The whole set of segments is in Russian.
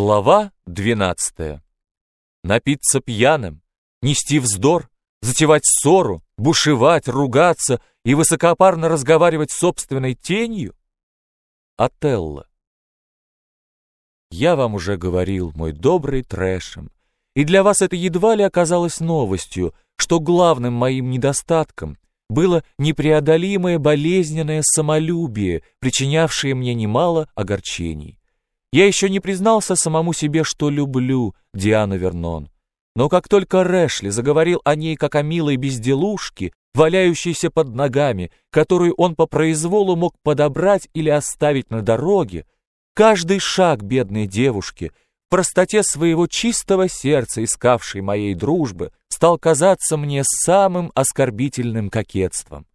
Глава двенадцатая. Напиться пьяным, нести вздор, затевать ссору, бушевать, ругаться и высокопарно разговаривать с собственной тенью? Отелло. Я вам уже говорил, мой добрый трэшем, и для вас это едва ли оказалось новостью, что главным моим недостатком было непреодолимое болезненное самолюбие, причинявшее мне немало огорчений. Я еще не признался самому себе, что люблю Диану Вернон. Но как только Рэшли заговорил о ней как о милой безделушке, валяющейся под ногами, которую он по произволу мог подобрать или оставить на дороге, каждый шаг бедной девушки, в простоте своего чистого сердца, искавшей моей дружбы, стал казаться мне самым оскорбительным кокетством.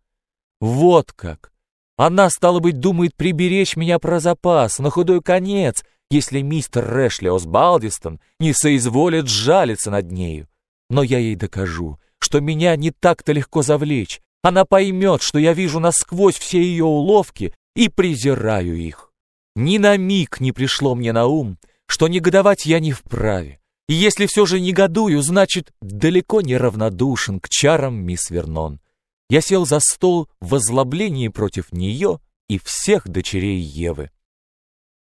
Вот как! Она, стало быть, думает приберечь меня про запас, на худой конец, если мистер Рэшли Осбалдистон не соизволит жалиться над нею. Но я ей докажу, что меня не так-то легко завлечь. Она поймет, что я вижу насквозь все ее уловки и презираю их. Ни на миг не пришло мне на ум, что негодовать я не вправе. И если все же негодую, значит, далеко не равнодушен к чарам мисс Вернон. Я сел за стол в возлоблении против нее и всех дочерей Евы.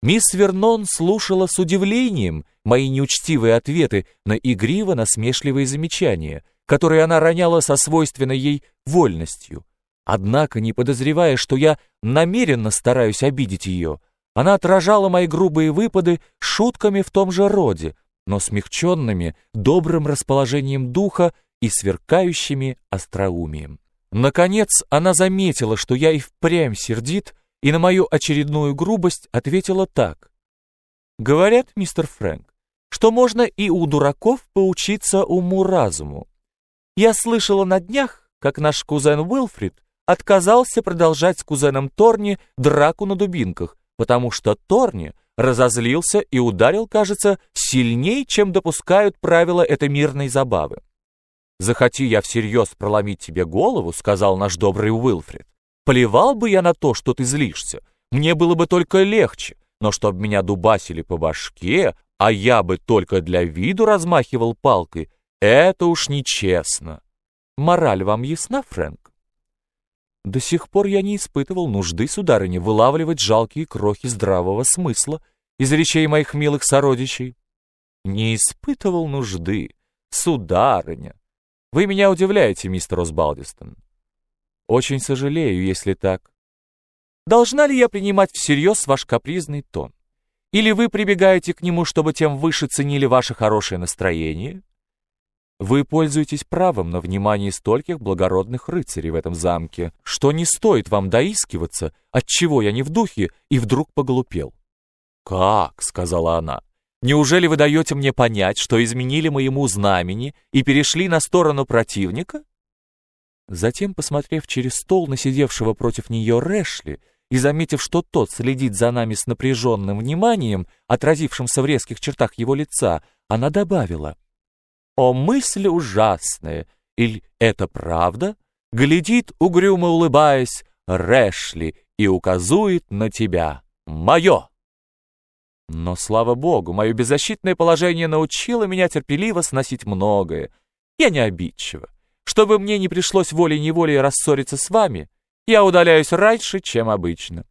Мисс Вернон слушала с удивлением мои неучтивые ответы на игриво-насмешливые замечания, которые она роняла со свойственной ей вольностью. Однако, не подозревая, что я намеренно стараюсь обидеть ее, она отражала мои грубые выпады шутками в том же роде, но смягченными добрым расположением духа и сверкающими остроумием. Наконец она заметила, что я и впрямь сердит, и на мою очередную грубость ответила так. «Говорят, мистер Фрэнк, что можно и у дураков поучиться уму-разуму. Я слышала на днях, как наш кузен Уилфрид отказался продолжать с кузеном Торни драку на дубинках, потому что Торни разозлился и ударил, кажется, сильнее, чем допускают правила этой мирной забавы. «Захоти я всерьез проломить тебе голову», — сказал наш добрый Уилфрид. «Плевал бы я на то, что ты злишься. Мне было бы только легче, но чтоб меня дубасили по башке, а я бы только для виду размахивал палкой, это уж нечестно. Мораль вам ясна, Фрэнк?» До сих пор я не испытывал нужды, сударыня, вылавливать жалкие крохи здравого смысла из речей моих милых сородичей. Не испытывал нужды, сударыня. Вы меня удивляете, мистер Осбалдистон. Очень сожалею, если так. Должна ли я принимать всерьез ваш капризный тон? Или вы прибегаете к нему, чтобы тем выше ценили ваше хорошее настроение? Вы пользуетесь правом на внимание стольких благородных рыцарей в этом замке, что не стоит вам доискиваться, отчего я не в духе и вдруг поглупел. «Как?» — сказала она. «Неужели вы даете мне понять, что изменили моему знамени и перешли на сторону противника?» Затем, посмотрев через стол на сидевшего против нее Рэшли и заметив, что тот следит за нами с напряженным вниманием, отразившимся в резких чертах его лица, она добавила — о, мысль ужасная! Или это правда? Глядит, угрюмо улыбаясь, Рэшли и указует на тебя. Мое! Но, слава богу, мое беззащитное положение научило меня терпеливо сносить многое. Я не обидчива. Чтобы мне не пришлось волей-неволей рассориться с вами, я удаляюсь раньше, чем обычно.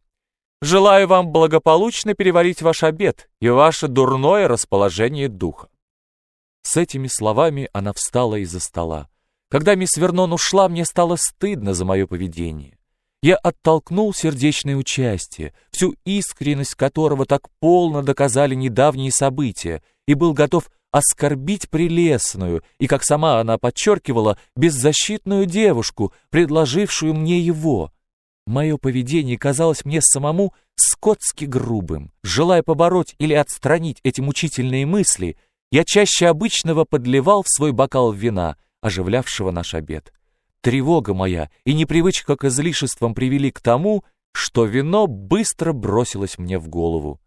Желаю вам благополучно переварить ваш обед и ваше дурное расположение духа. С этими словами она встала из-за стола. Когда мисс Вернон ушла, мне стало стыдно за мое поведение. Я оттолкнул сердечное участие, всю искренность которого так полно доказали недавние события, и был готов оскорбить прелестную и, как сама она подчеркивала, беззащитную девушку, предложившую мне его. Мое поведение казалось мне самому скотски грубым. Желая побороть или отстранить эти мучительные мысли — я чаще обычного подливал в свой бокал вина, оживлявшего наш обед. Тревога моя и непривычка к излишествам привели к тому, что вино быстро бросилось мне в голову.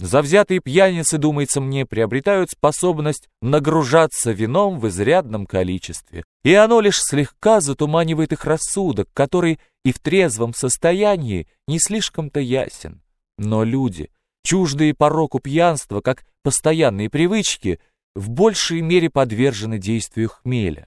Завзятые пьяницы, думается мне, приобретают способность нагружаться вином в изрядном количестве, и оно лишь слегка затуманивает их рассудок, который и в трезвом состоянии не слишком-то ясен. Но люди, чуждые пороку пьянства, как постоянные привычки, в большей мере подвержены действию хмеля.